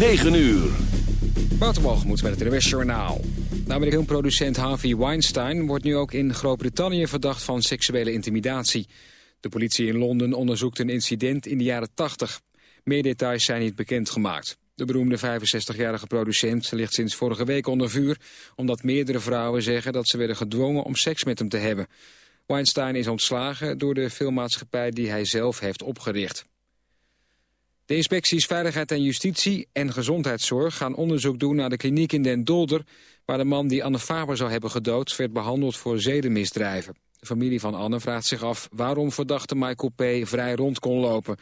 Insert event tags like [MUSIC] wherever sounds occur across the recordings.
9 uur. moet met het RWS Journaal. De Amerikaanse producent Harvey Weinstein wordt nu ook in Groot-Brittannië verdacht van seksuele intimidatie. De politie in Londen onderzoekt een incident in de jaren 80. Meer details zijn niet bekendgemaakt. De beroemde 65-jarige producent ligt sinds vorige week onder vuur... omdat meerdere vrouwen zeggen dat ze werden gedwongen om seks met hem te hebben. Weinstein is ontslagen door de filmmaatschappij die hij zelf heeft opgericht. De inspecties Veiligheid en Justitie en Gezondheidszorg gaan onderzoek doen naar de kliniek in Den Dolder... waar de man die Anne Faber zou hebben gedood werd behandeld voor zedenmisdrijven. De familie van Anne vraagt zich af waarom verdachte Michael P. vrij rond kon lopen.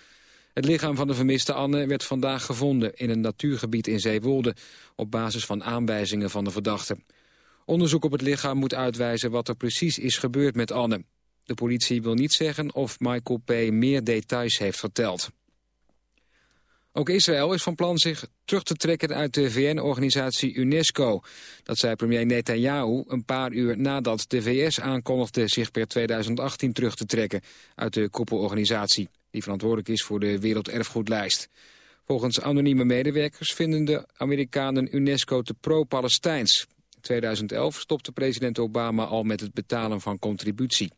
Het lichaam van de vermiste Anne werd vandaag gevonden in een natuurgebied in Zeewolde... op basis van aanwijzingen van de verdachte. Onderzoek op het lichaam moet uitwijzen wat er precies is gebeurd met Anne. De politie wil niet zeggen of Michael P. meer details heeft verteld. Ook Israël is van plan zich terug te trekken uit de VN-organisatie UNESCO. Dat zei premier Netanyahu een paar uur nadat de VS aankondigde zich per 2018 terug te trekken uit de koepelorganisatie, die verantwoordelijk is voor de Werelderfgoedlijst. Volgens anonieme medewerkers vinden de Amerikanen UNESCO te pro-Palestijns. In 2011 stopte president Obama al met het betalen van contributie.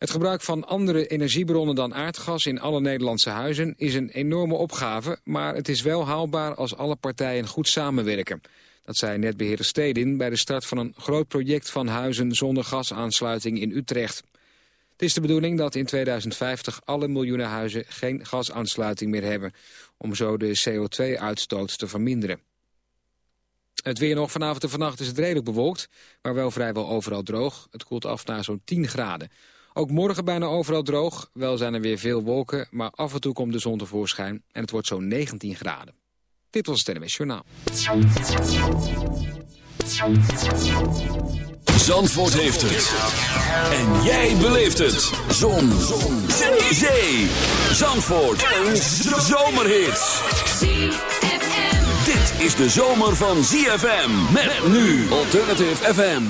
Het gebruik van andere energiebronnen dan aardgas in alle Nederlandse huizen is een enorme opgave, maar het is wel haalbaar als alle partijen goed samenwerken. Dat zei netbeheerder Stedin bij de start van een groot project van huizen zonder gasaansluiting in Utrecht. Het is de bedoeling dat in 2050 alle miljoenen huizen geen gasaansluiting meer hebben, om zo de CO2-uitstoot te verminderen. Het weer nog vanavond en vannacht is het redelijk bewolkt, maar wel vrijwel overal droog. Het koelt af naar zo'n 10 graden. Ook morgen bijna overal droog. Wel zijn er weer veel wolken, maar af en toe komt de zon tevoorschijn. En het wordt zo'n 19 graden. Dit was het NWS Journaal. Zandvoort heeft het. En jij beleeft het. Zon. zon. Zee. Zee. Zandvoort. Een zomerhit. Dit is de zomer van ZFM. Met nu Alternative FM.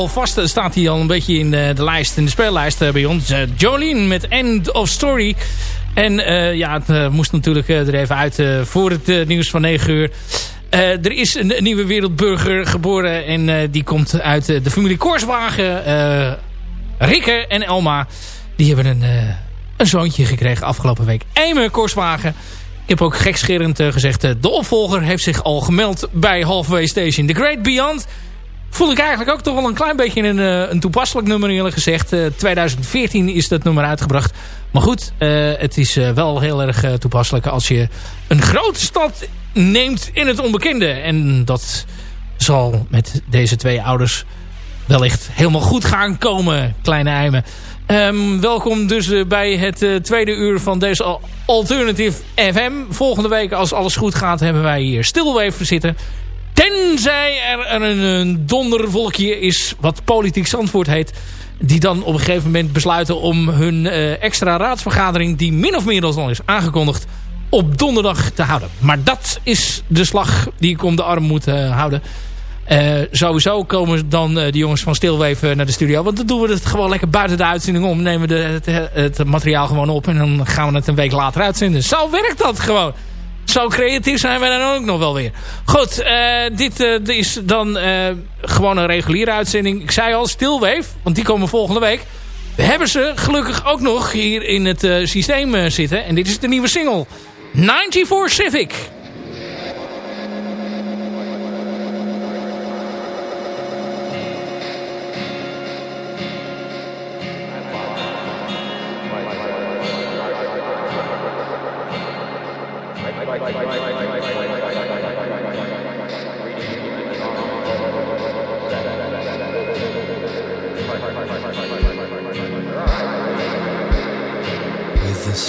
Nagelvast staat hij al een beetje in de, de lijst, in de speellijst bij ons. Jolene met End of Story. En ja, het moest natuurlijk er even uit voor het nieuws van 9 uur. er is een, nieuwe wereldburger geboren en die komt uit de familie Korswagen. Rikke en Elma, die hebben een, een zoontje gekregen afgelopen week. Eime Korswagen ik heb ook gekscherend gezegd, de opvolger heeft zich al gemeld bij Halfway Station. The Great Beyond voel ik eigenlijk ook toch wel een klein beetje een, uh, een toepasselijk nummer eerlijk gezegd. 2014 is dat nummer uitgebracht. Maar goed, het is wel heel erg toepasselijk als je een grote stad neemt in het onbekende. En dat zal met deze twee ouders wellicht helemaal goed gaan komen, kleine Eimen. Um, welkom dus bij het tweede uur van deze Alternative FM. Volgende week, als alles goed gaat, hebben wij hier stilweven zitten. Tenzij er een, een dondervolkje is, wat politiek Zandvoort heet... die dan op een gegeven moment besluiten om hun uh, extra raadsvergadering... die min of meer al is aangekondigd, op donderdag te houden. Maar dat is de slag die ik om de arm moet houden... Uh, sowieso komen dan de jongens van Stilweven naar de studio. Want dan doen we het gewoon lekker buiten de uitzending om. Nemen we het, het, materiaal gewoon op. En dan gaan we het een week later uitzenden. Zo werkt dat gewoon. Zo creatief zijn wij dan ook nog wel weer. Goed, uh, dit is dan gewoon een reguliere uitzending. Ik zei al, Stilweef, want die komen volgende week. We hebben ze gelukkig ook nog hier in het systeem zitten. En dit is de nieuwe single. 94 Civic.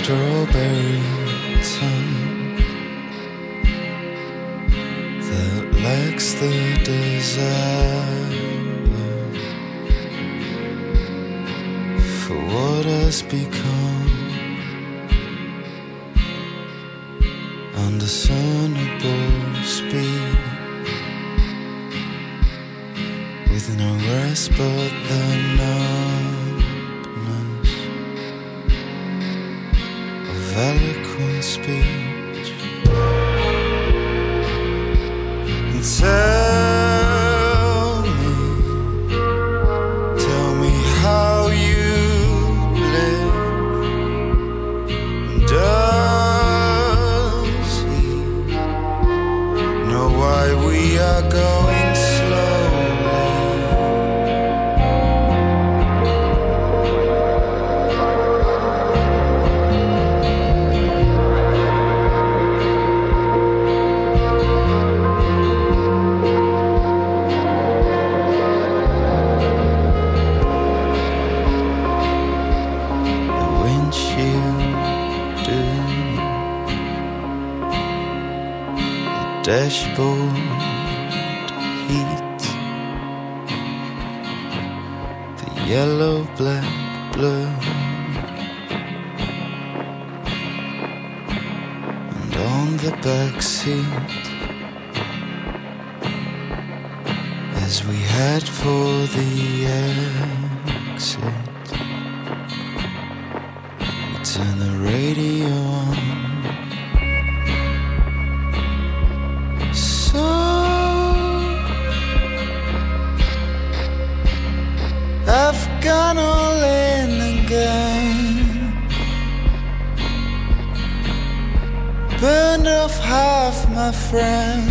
strawberry tongue that lacks the desire for what has become. The radio on So I've gone all in again. Burned off half my friends.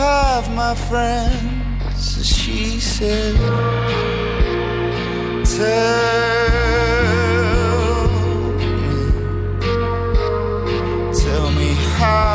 of my friends, she said, tell me, tell me how.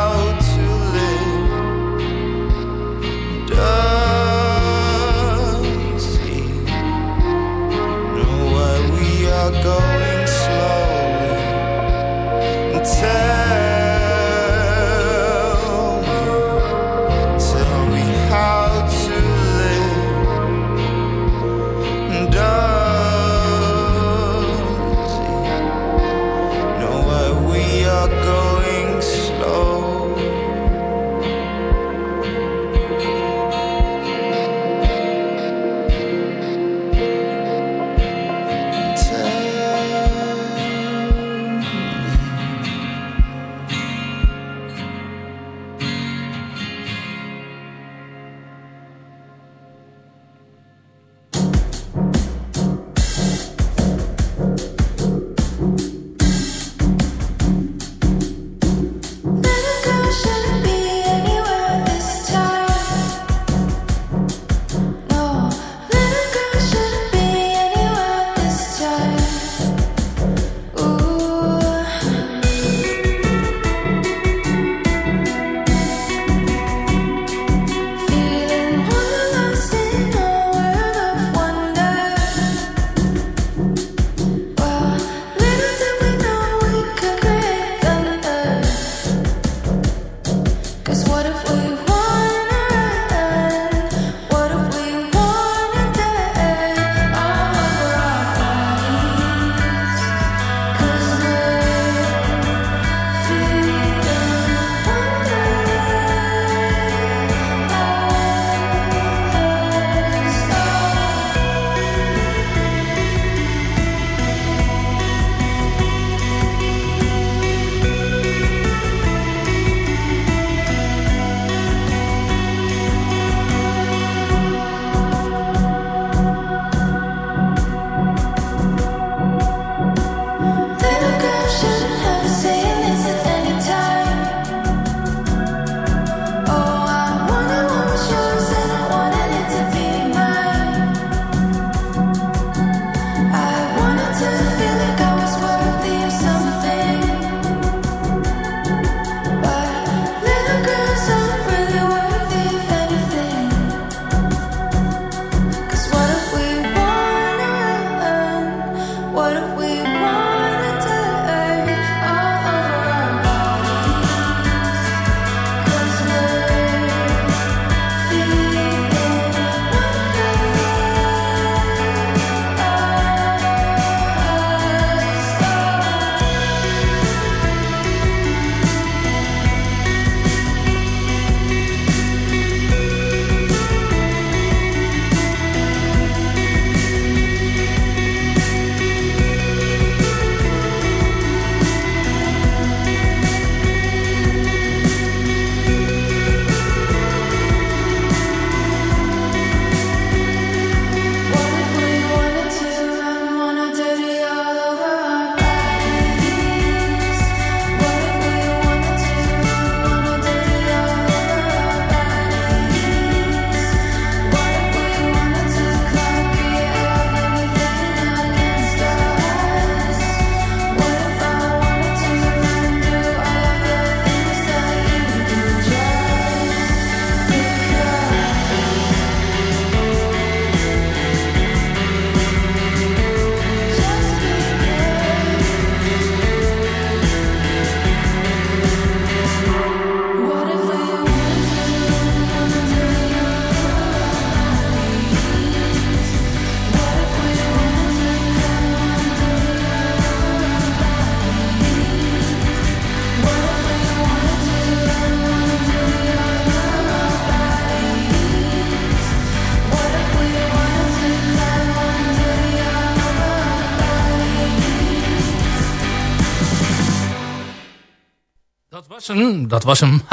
Hem. Dat was hem. [LAUGHS]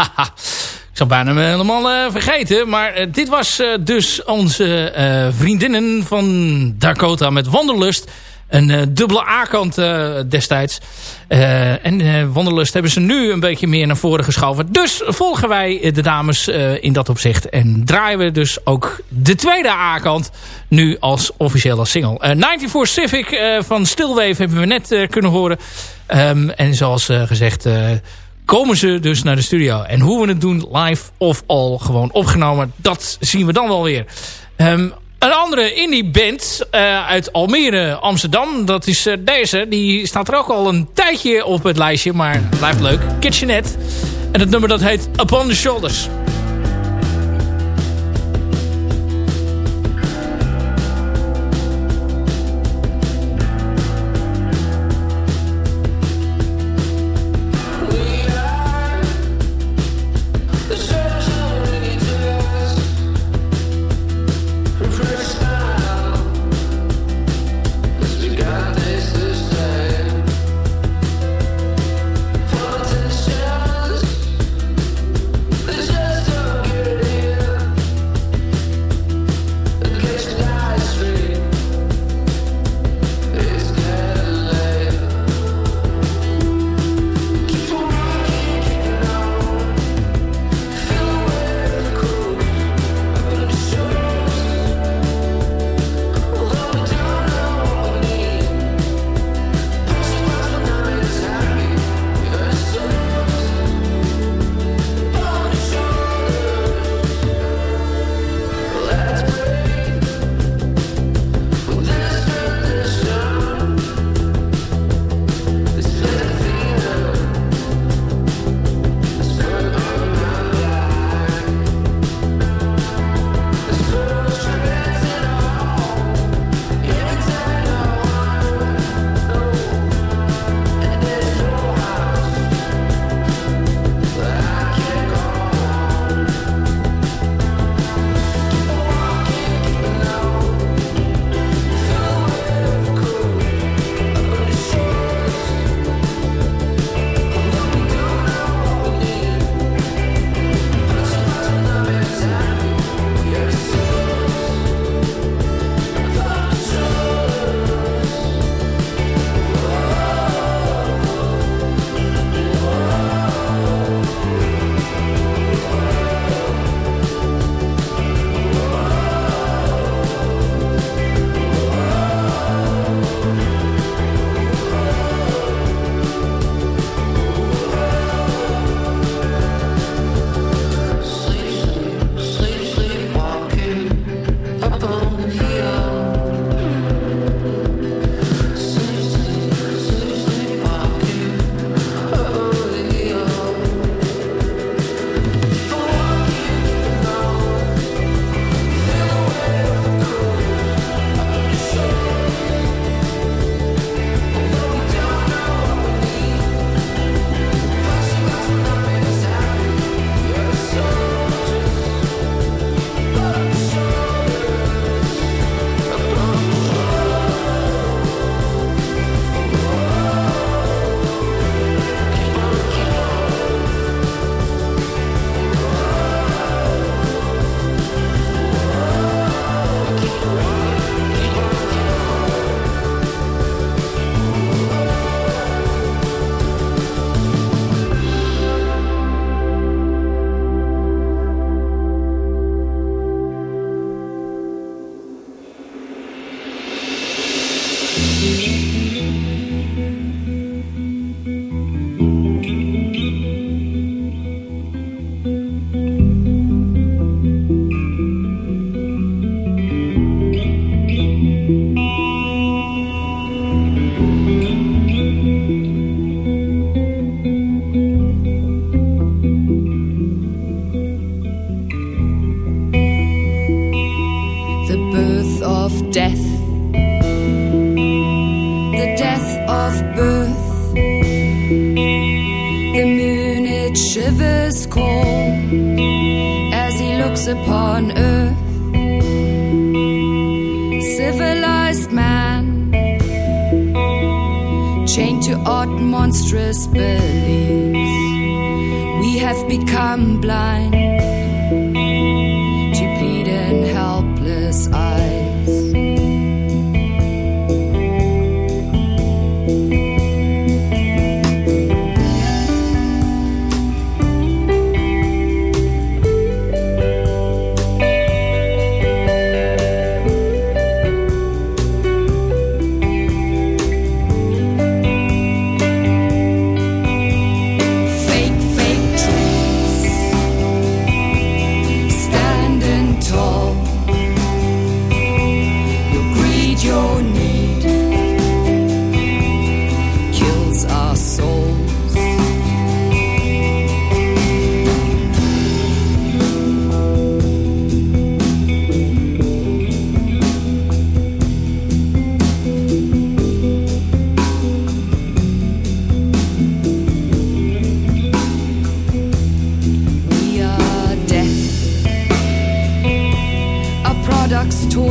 Ik zou bijna helemaal uh, vergeten. Maar uh, dit was uh, dus onze vriendinnen van Dakota met Wanderlust. Een dubbele A-kant destijds. en Wanderlust hebben ze nu een beetje meer naar voren geschoven. Dus volgen wij de dames in dat opzicht. En draaien we dus ook de tweede A-kant nu als officiële single. 94 Civic van Stillwave hebben we net kunnen horen. Um, en zoals gezegd komen ze dus naar de studio. En hoe we het doen, live of al gewoon opgenomen, dat zien we dan wel weer. Um, een andere indie band uh, uit Almere, Amsterdam, dat is uh, deze. Die staat er ook al een tijdje op het lijstje, maar blijft leuk. Kitchenette. En het nummer dat heet Upon the Shoulders.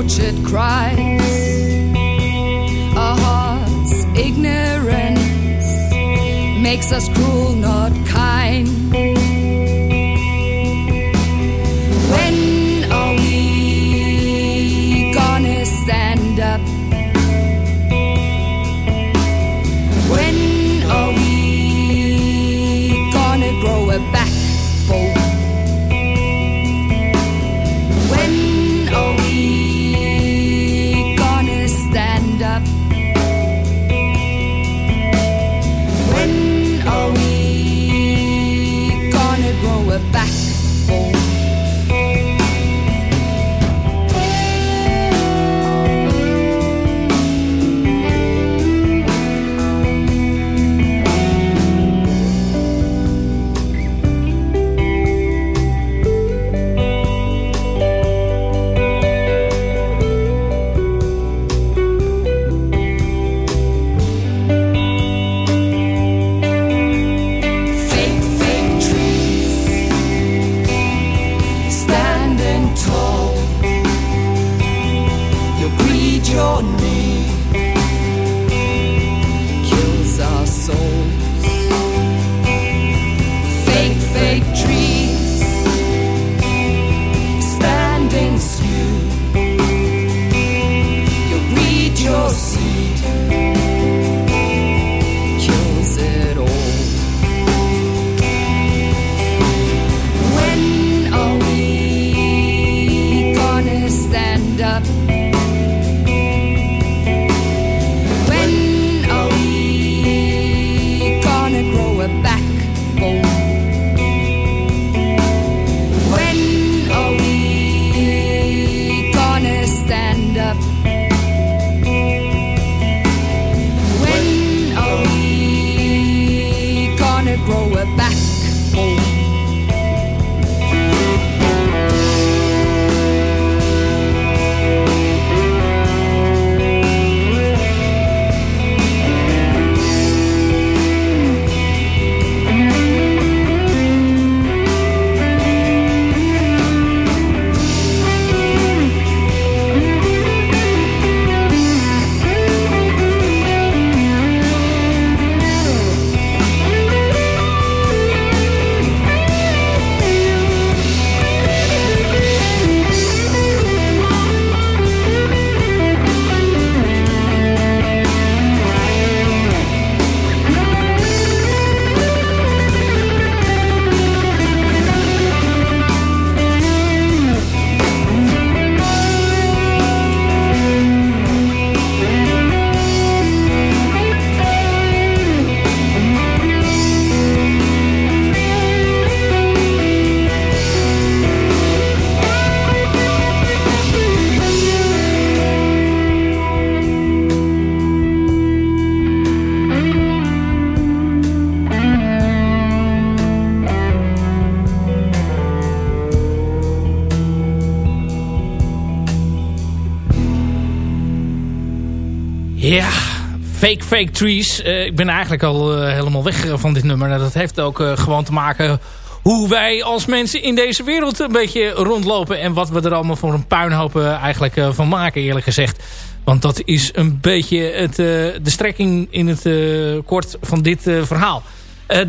Tortured cries. Our hearts ignorance makes us cruel, not Fake Trees. Eh, ik ben eigenlijk al eh, helemaal weg van dit nummer. Nou, dat heeft ook eh, gewoon te maken hoe wij als mensen in deze wereld een beetje rondlopen. En wat we er allemaal voor een puinhoop eh, eigenlijk eh, van maken eerlijk gezegd. Want dat is een beetje het, eh, de strekking in het eh, kort van dit eh, verhaal.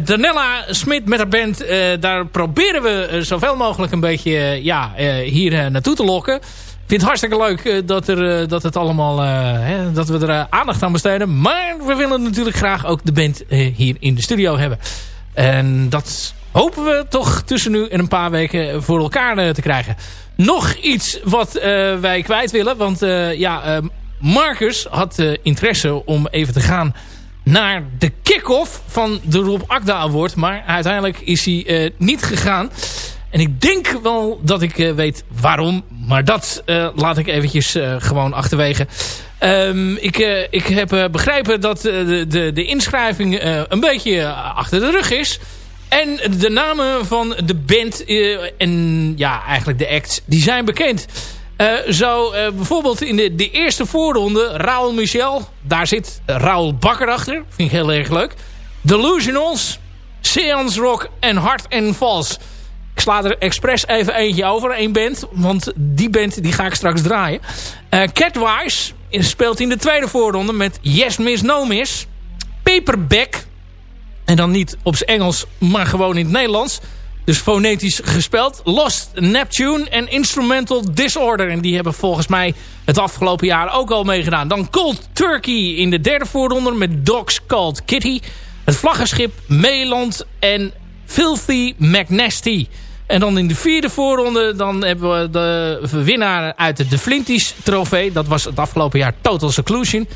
Danella Smit met haar band, daar proberen we zoveel mogelijk een beetje ja, hier naartoe te lokken. Vind het hartstikke leuk dat, er, dat, het allemaal, hè, dat we er aandacht aan besteden. Maar we willen natuurlijk graag ook de band hier in de studio hebben. En dat hopen we toch tussen nu en een paar weken voor elkaar te krijgen. Nog iets wat wij kwijt willen. Want ja, Marcus had interesse om even te gaan naar de kick-off van de Rob Akda Award. Maar uiteindelijk is hij niet gegaan. En ik denk wel dat ik uh, weet waarom. Maar dat uh, laat ik eventjes gewoon achterwege. Um, ik, ik heb begrepen dat de, de, de inschrijving een beetje achter de rug is. En de namen van de band en ja, eigenlijk de acts, die zijn bekend. Zo bijvoorbeeld in de, de eerste voorronde Raoul Michel. Daar zit Raoul Bakker achter. Vind ik heel erg leuk. Delusionals, Seance Rock en Hard and Falls. Ik sla er expres even eentje over. één band. Want die band die ga ik straks draaien. Uh, Catwise speelt in de tweede voorronde met Yes Miss No Miss. Paperback. En dan niet op zijn Engels, maar gewoon in het Nederlands. Dus fonetisch gespeld. Lost Neptune en Instrumental Disorder. En die hebben volgens mij het afgelopen jaar ook al meegedaan. Dan Cold Turkey in de derde voorronde met Dogs Called Kitty. Het vlaggenschip Meeland en Filthy McNasty. En dan in de vierde voorronde dan hebben we de winnaar uit de Flinties trofee. Dat was het afgelopen jaar Total Seclusion.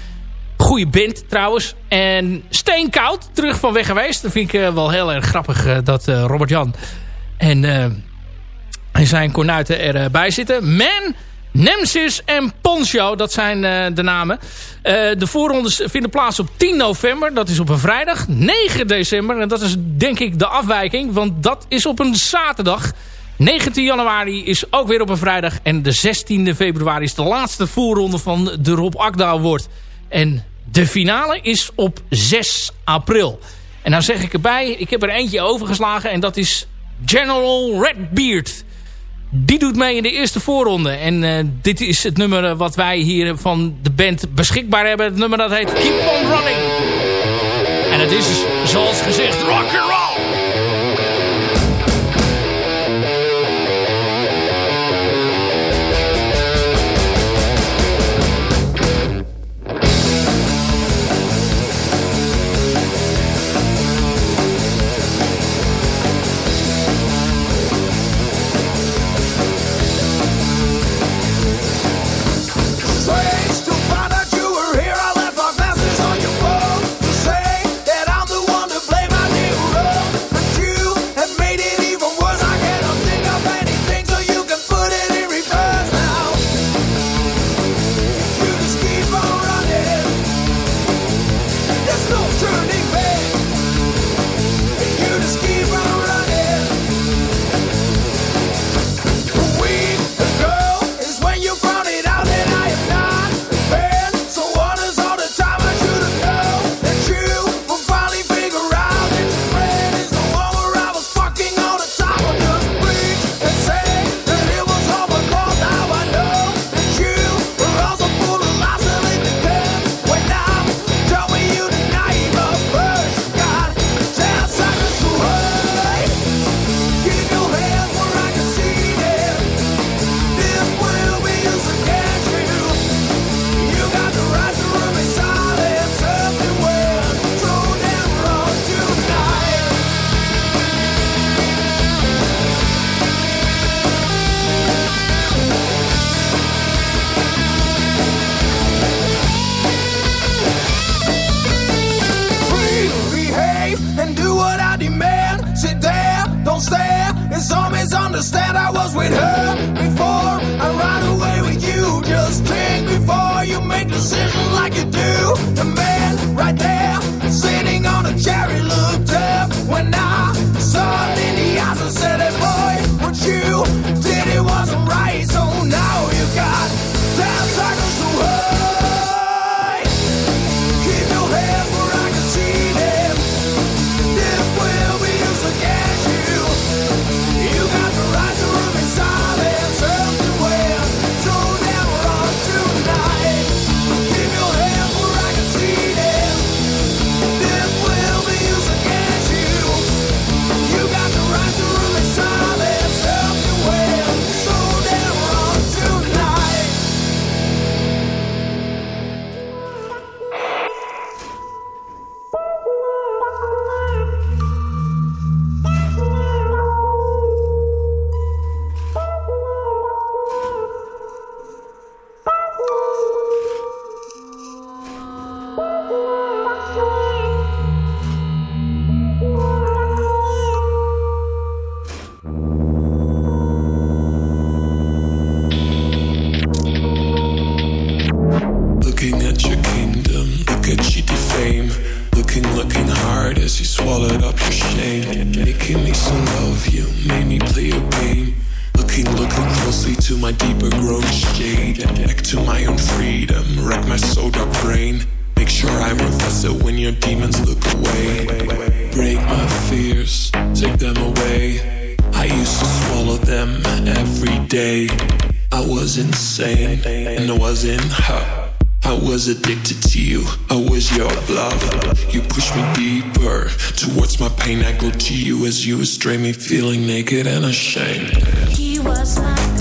Goede band trouwens. En Steenkoud, terug van weg geweest. Dat vind ik uh, wel heel erg grappig uh, dat uh, Robert Jan en, zijn kornuiten erbij zitten. Man, Nemesis en Poncho, dat zijn de namen. de voorrondes vinden plaats op 10 november. Dat is op een vrijdag. 9 december, en dat is denk ik de afwijking. Want dat is op een zaterdag. 19 januari is ook weer op een vrijdag. En de 16e februari is de laatste voorronde van de Rob Akda Award. En de finale is op 6 april. En dan zeg ik erbij, ik heb er eentje overgeslagen en dat is General Redbeard. Die doet mee in de eerste voorronde. En uh, dit is het nummer wat wij hier van de band beschikbaar hebben. Het nummer dat heet Keep On Running. En het is, zoals gezegd, rock and roll. You as you astray me, feeling naked and ashamed. He was my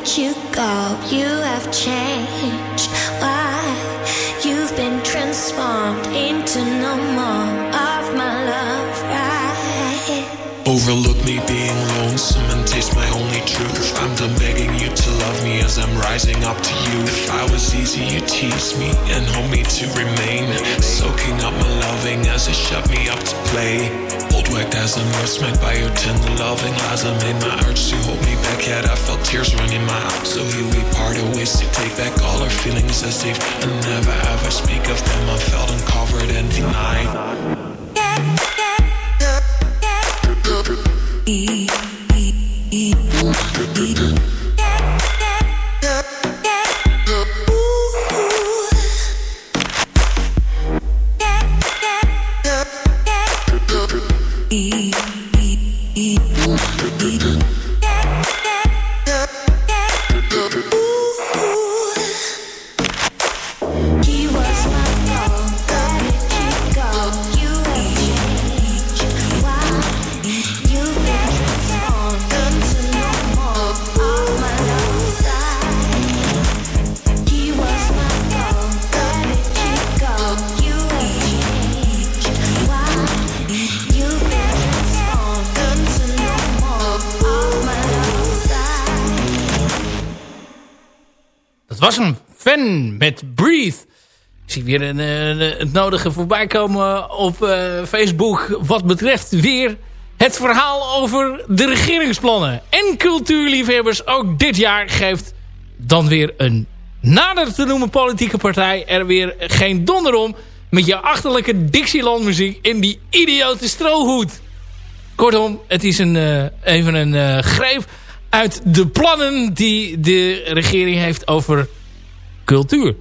Did you go? You have changed. Why? You've been transformed into no more of my love, right? Overlook me being lonesome and taste my only truth. I'm done begging you to love me as I'm rising up to you. If I was easy, you tease me and hold me to remain. Soaking up my loving as it shut me up to play. Whacked as a nursemaid by your tender loving lies. I made my urge to hold me back, yet I felt tears running my eyes. So here we parted ways to take back all our feelings as if I never ever speak of them. I felt uncovered and denied. He met Breathe. Ik zie weer een, een- het nodige voorbij komen op eh, Facebook. Wat betreft weer het verhaal over de regeringsplannen. En cultuurliefhebbers ook dit jaar geeft dan weer een nader te noemen politieke partij er weer geen donder om. Met je achterlijke Dixieland muziek in die idiote strohoed. Kortom, het is een, eh, even een eh, greep uit de plannen die de regering heeft over cultuur.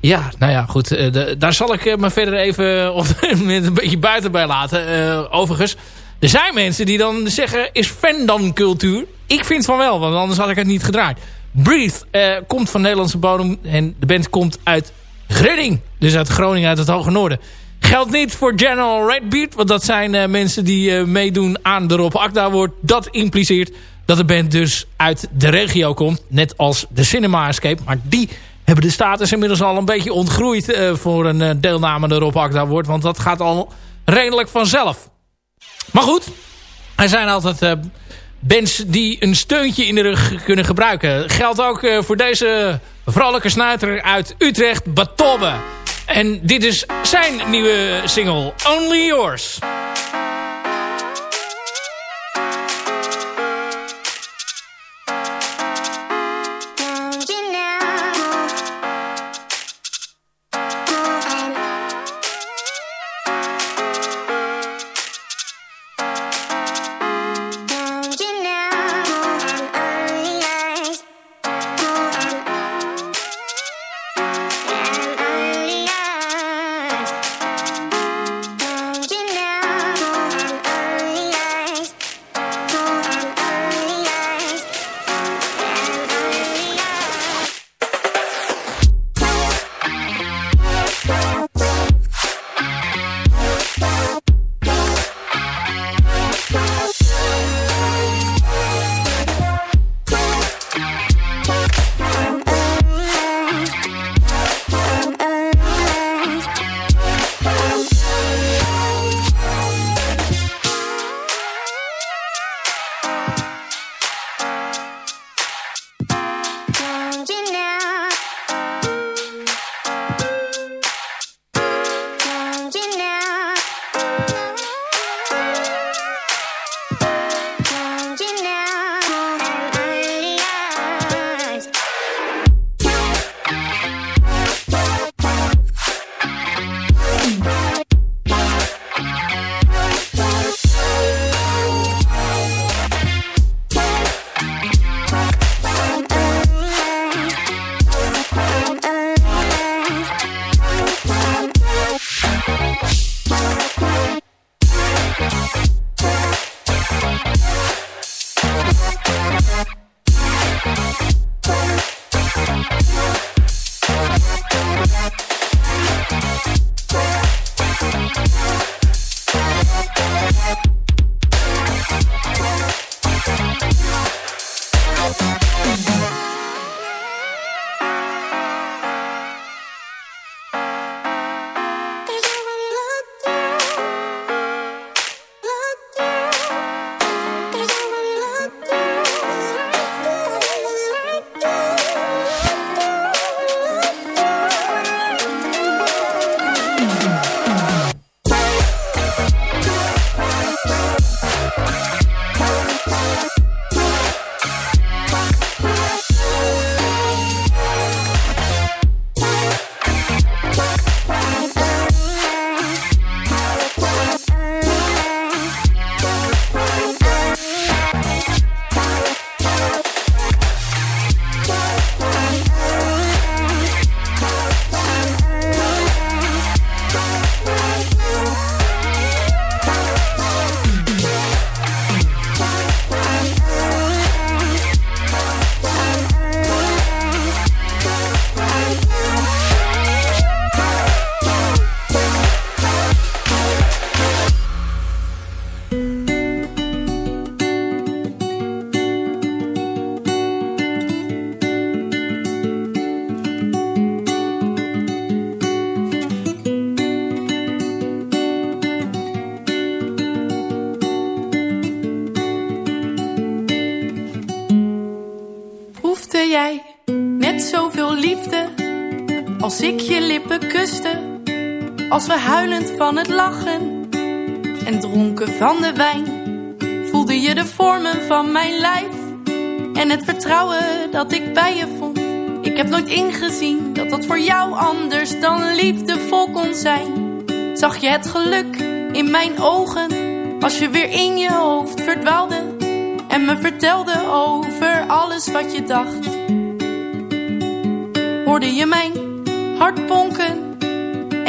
Ja, nou ja, goed. eh, daar zal ik eh, me verder even [LAUGHS] op, een beetje buiten bij laten. Eh, overigens, er zijn mensen die dan zeggen... is fan dan cultuur? Ik vind van wel, want anders had ik het niet gedraaid. Breathe komt van Nederlandse bodem en de band komt uit Redding. Dus uit Groningen, uit het Hoge Noorden. Geldt niet voor General Redbeard, want dat zijn mensen die meedoen aan de Rob Akda wordt. Dat impliceert dat de band dus uit de regio komt. Net als de Cinema Escape. Maar die hebben de status inmiddels al een beetje ontgroeid eh, voor een eh, deelname de Rob Akda wordt. Want dat gaat al redelijk vanzelf. Maar goed, er zijn altijd eh, bands die een steuntje in de rug kunnen gebruiken. Geldt ook voor deze vrolijke snuiter uit Utrecht, Batobbe. En dit is zijn nieuwe single, Only Yours. Van het lachen. En dronken van de wijn. Voelde je de vormen van mijn lijf. En het vertrouwen dat ik bij je vond. Ik heb nooit ingezien dat dat voor jou anders dan liefdevol kon zijn. Zag je het geluk in mijn ogen als je weer in je hoofd verdwaalde en me vertelde over alles wat je dacht. Hoorde je mijn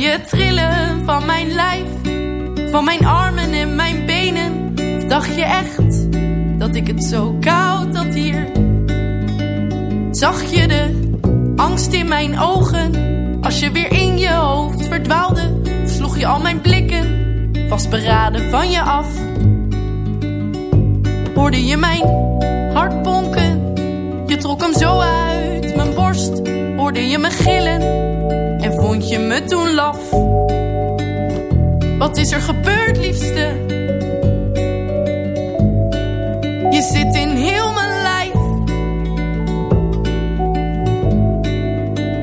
Je trillen van mijn lijf, van mijn armen en mijn benen? Of dacht je echt dat ik het zo koud had hier? Zag je de angst in mijn ogen als je weer in je hoofd verdwaalde? Sloeg je al mijn blikken vastberaden van je af? Hoorde je mijn hart bonken? Je trok hem zo uit mijn borst. Hoorde je me gillen? Vond je me toen laf? Wat is er gebeurd, liefste? Je zit in heel mijn lijf.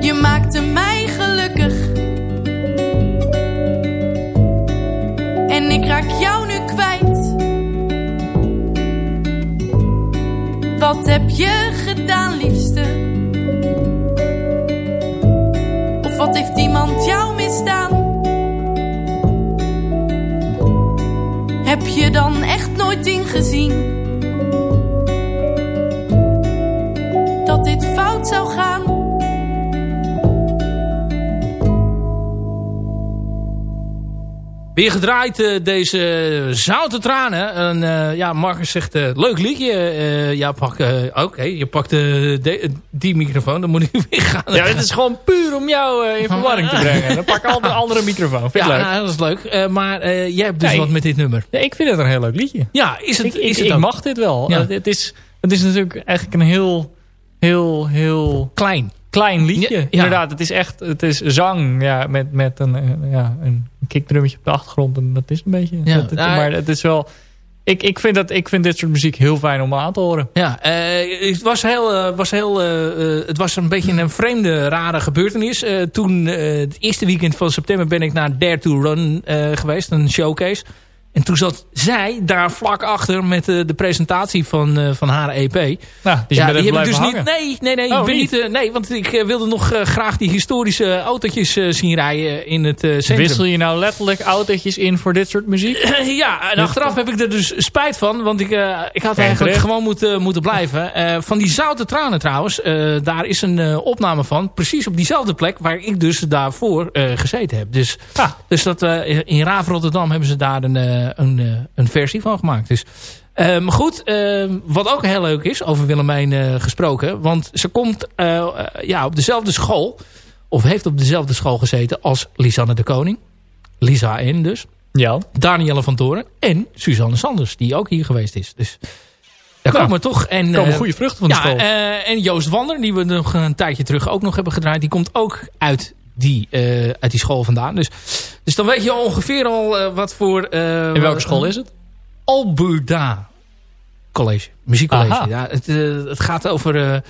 Je maakte mij gelukkig. En ik raak jou nu kwijt. Wat heb je heeft iemand jou misdaan? Heb je dan echt nooit ingezien? Dat dit fout zou gaan? Weer gedraaid eh, deze zoute tranen. En, eh, ja, Marcus zegt, eh, leuk liedje. Ja, pak, oké, je pakt de- die microfoon. Dan moet ik [LAUGHS] weer gaan. Ja, dit is gewoon puur om jou in verwarring te brengen. Dan pak ik altijd een andere microfoon. Vind Ja, leuk. nou, dat is leuk. Maar jij hebt dus Nee. wat met dit nummer. Ik vind het een heel leuk liedje. Ja, is het, ik, is ik, het ik ook mag dit wel. Ja. Het, is, het is natuurlijk eigenlijk een heel, heel, heel klein. Klein liedje. Ja. Inderdaad, het is echt het is zang ja, met, met een, eh, ja, een kickdrummetje op de achtergrond. En dat is een beetje. Ja, dat, het- nou, maar het is wel... Ik, ik, vind dat, ik vind dit soort muziek heel fijn om aan te horen. Ja, eh, het was heel, eh, was heel, het was een beetje een vreemde, rare gebeurtenis. Toen, het eerste weekend van september ben ik naar Dare to Run geweest, een showcase. En toen zat zij daar vlak achter met eh, de presentatie van, eh, van haar EP. Nou, je ja, die even heb ik dus niet. Nee, nee, nee. Oh, ik ben niet? eh, nee want ik wilde nog graag die historische autootjes zien rijden in het centrum. Wissel je nou letterlijk autootjes in voor dit soort muziek? [CLEARS THROAT] ja, en achteraf heb ik er dus spijt van. Want ik, ik had eigenlijk gewoon moeten, moeten blijven. Van die zoute tranen trouwens. daar is een opname van. Precies op diezelfde plek waar ik dus daarvoor gezeten heb. Dus, Ah. dus dat, in Raaf Rotterdam hebben ze daar een, een, eh, een versie van gemaakt. Dus, eh, goed, eh, wat ook heel leuk is, over Willemijn eh, gesproken. Want ze komt eh, eh, ja, op dezelfde school. Of heeft op dezelfde school gezeten als Lisanne de Koning. Lisa N dus. Ja. Danielle van Toren en Suzanne Sanders, die ook hier geweest is. Dus daar Nou, komen toch. En, komen eh, goede vruchten van de ja, school. eh, en Joost Wander, die we nog een tijdje terug ook nog hebben gedraaid, die komt ook uit die, eh, uit die school vandaan. Dus, dus dan weet je ongeveer al eh, wat voor... eh, In welke school is het? Alburda College, muziekcollege. Aha. Ja, het, het gaat over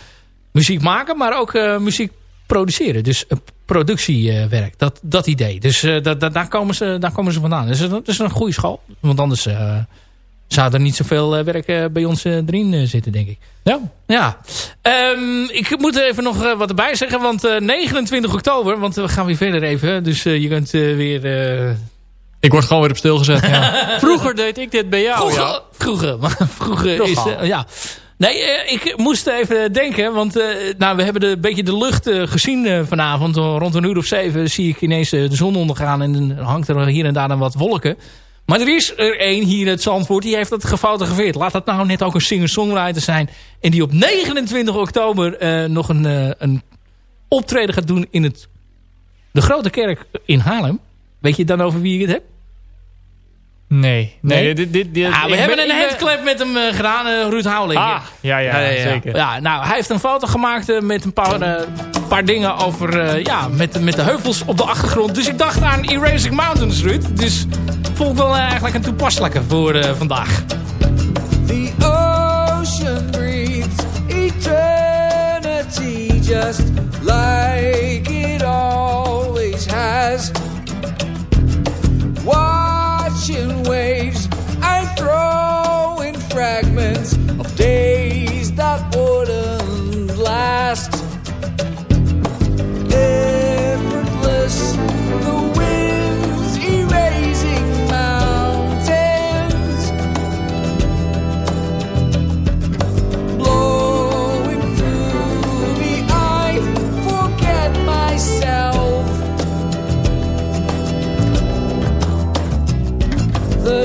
muziek maken, maar ook muziek produceren. Dus productiewerk, dat, dat idee. Dus da- da- daar, komen ze, daar komen ze vandaan. Dus dat is een goede school. Want anders zou er niet zoveel eh, werk eh, bij ons eh, erin zitten, denk ik. Ja. Ja, Ehm, ik moet even nog wat erbij zeggen, want eh, 29 oktober, want we gaan weer verder even. Dus je kunt eh, weer... eh, Ik word gewoon weer op stil gezet. Ja. [LAUGHS] Vroeger deed ik dit bij jou. vroeger, Ja. vroeger, maar [LAUGHS] vroeger Vroeger. is... ja. Nee, ik moest even denken, want eh, nou, we hebben de, een beetje de lucht eh, gezien vanavond. Rond een uur of zeven zie ik ineens de zon ondergaan en dan hangt er hier en daar dan wat wolken. Maar er is er één hier het Zandvoort, die heeft het gefotografeerd. Laat dat nou net ook een singer-songwriter zijn. En die op 29 oktober eh, nog een, eh, een optreden gaat doen in het, de Grote Kerk in Haarlem. Weet je dan over wie ik het heb? Nee. Nee, Nee? dit, dit, dit, Ja, we hebben ben- een handclap met hem eh, gedaan, eh, Ruud Houweling. Ah, ja, ja, Ja, ja, ja. zeker. Ja, nou, hij heeft een foto gemaakt eh, met een paar, paar dingen over, eh, ja, met, met de heuvels op de achtergrond. Dus ik dacht aan Erasing Mountains, Ruud. Dus vond ik wel eigenlijk een toepasselijke voor eh, vandaag. The ocean breathes eternity just like it always has. Of days that wouldn't last. Effortless, the winds erasing mountains. blowing through me, I forget myself. The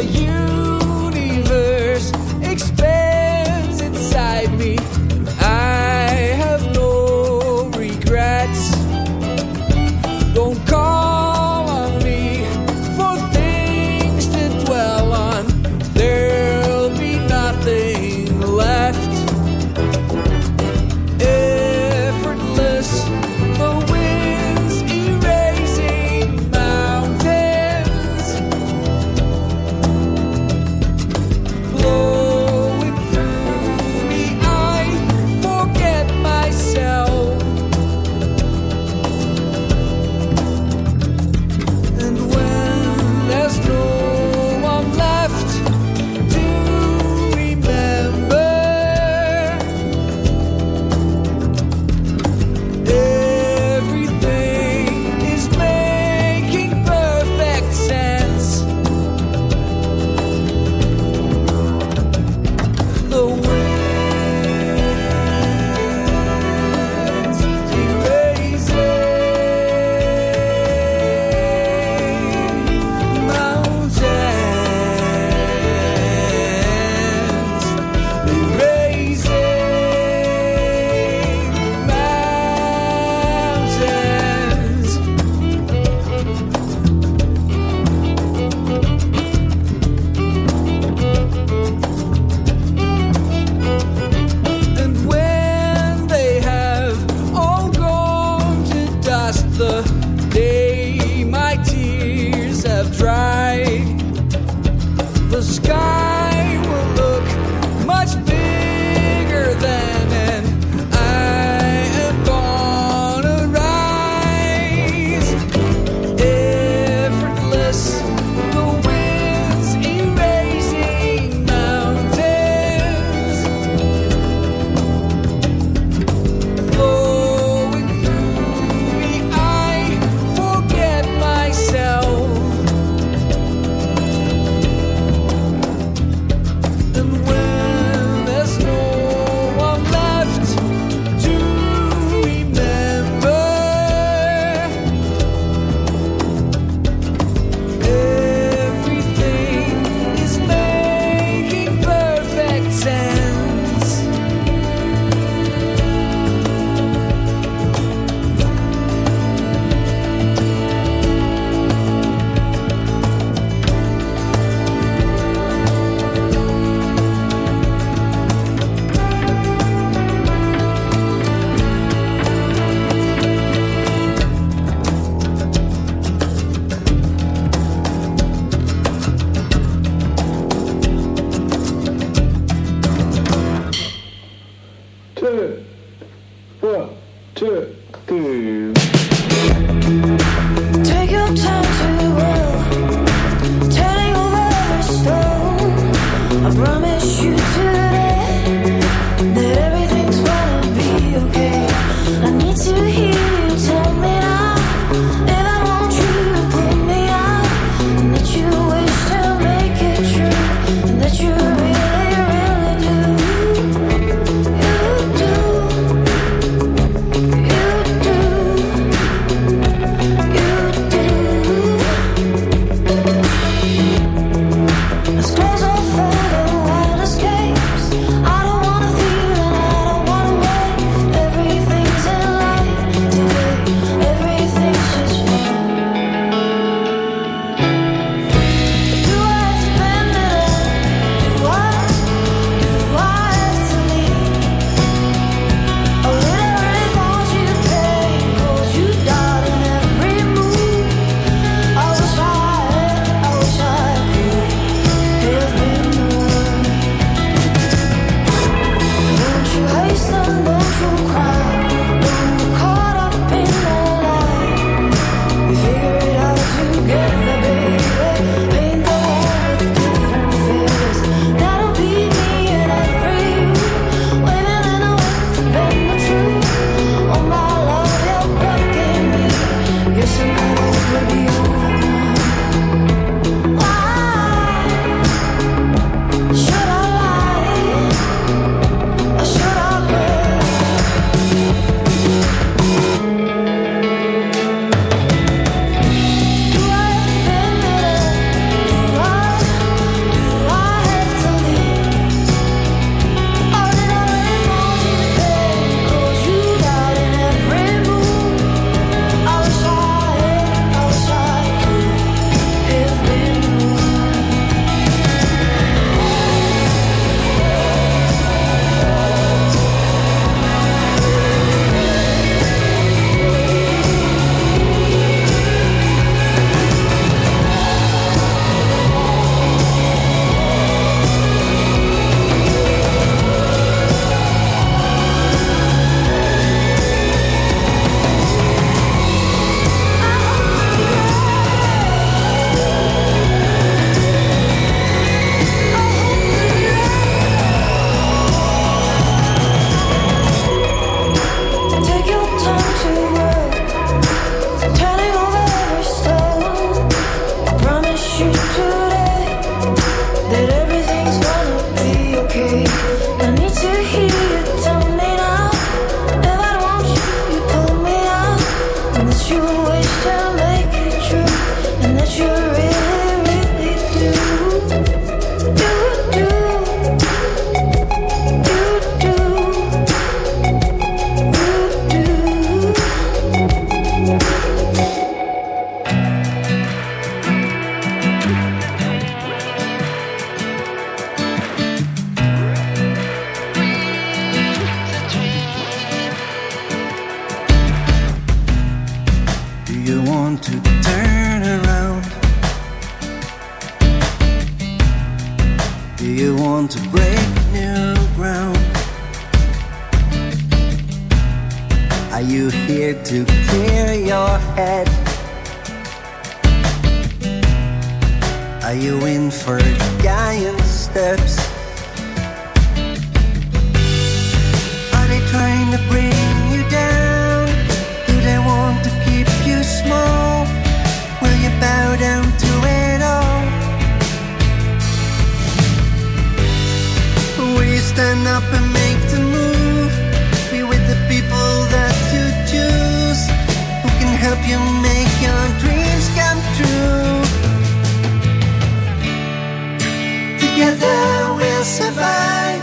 survive.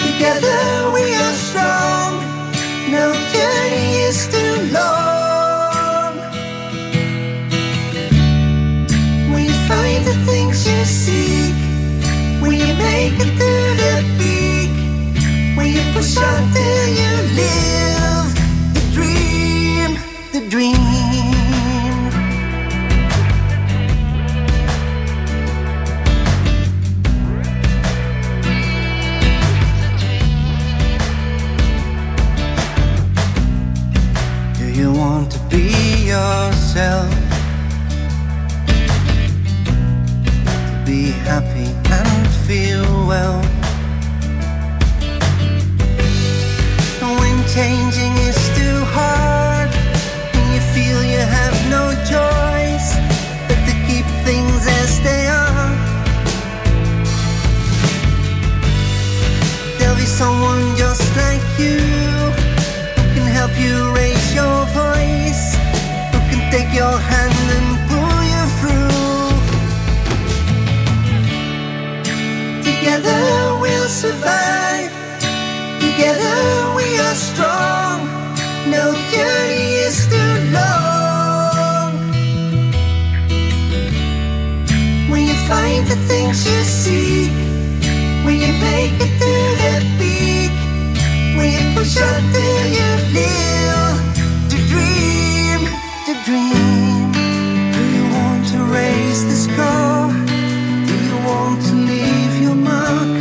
Together we are strong. No journey is too long. You find the things you seek, you make it to the peak, you push on till you live the dream, the dream. Yourself? To be happy and feel well. When changing is too hard, when you feel you have no choice but to keep things as they are. There'll be someone just like you who can help you raise your voice, take your hand and pull you through. Together we'll survive. Together we are strong. No journey is too long. When you find the things you seek, when you make it to the peak, when you push on till you live to dream, dream. Do you want to score? Do you want to leave your mark?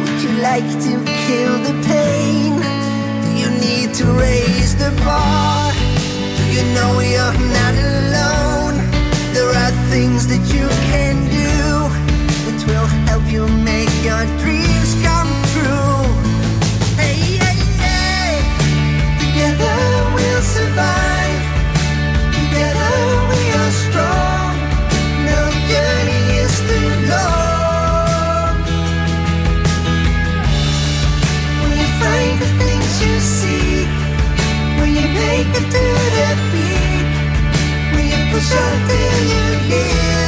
Would you like to kill the pain? Do you need to raise the bar? Do you know you're not alone? There are things that you can do that will help you make your dreams Did it be? We push until you hear.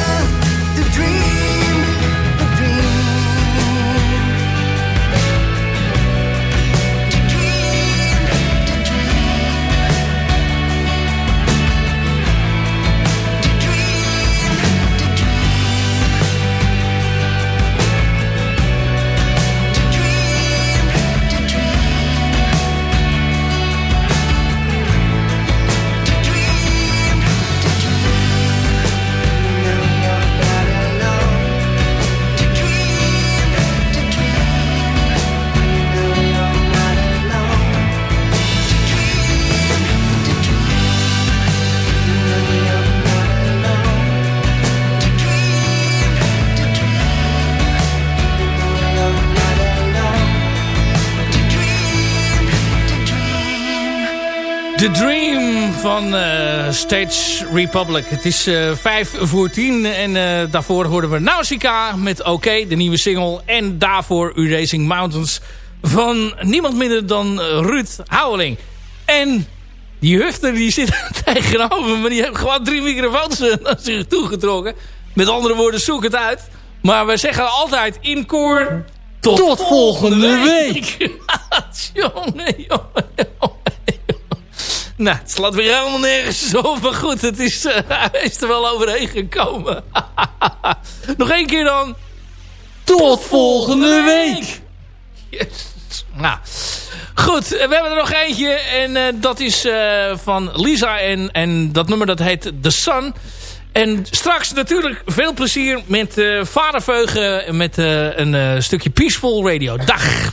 Van eh, Stage Republic. Het is vijf voor tien en eh, daarvoor hoorden we Nausicaa met Oké, de nieuwe single. En daarvoor Racing Mountains van niemand minder dan Ruud Houweling. En die hufter die zit [LAUGHS] tegenover me, maar die heeft gewoon drie microfoons naar zich toegetrokken. Met andere woorden, zoek het uit. Maar we zeggen altijd in koor... Tot, volgende week. [LAUGHS] jongen, jongen, jongen. Nou, het slaat weer helemaal nergens [LAUGHS] op. Maar goed, het is, [LAUGHS] hij is er wel overheen gekomen. [LAUGHS] Nog één keer dan. Tot volgende week. Nou, goed. We hebben er nog eentje. En eh, dat is eh, van Lisa. En, en dat nummer dat heet The Sun. En straks natuurlijk veel plezier met eh Vaderveugen. Met een stukje Peaceful Radio. Dag.